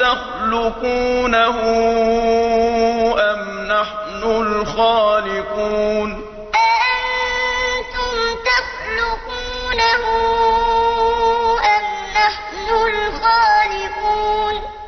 تخلقونه أم نحن الخالقون؟ أأنتم تخلقونه أم نحن الخالقون؟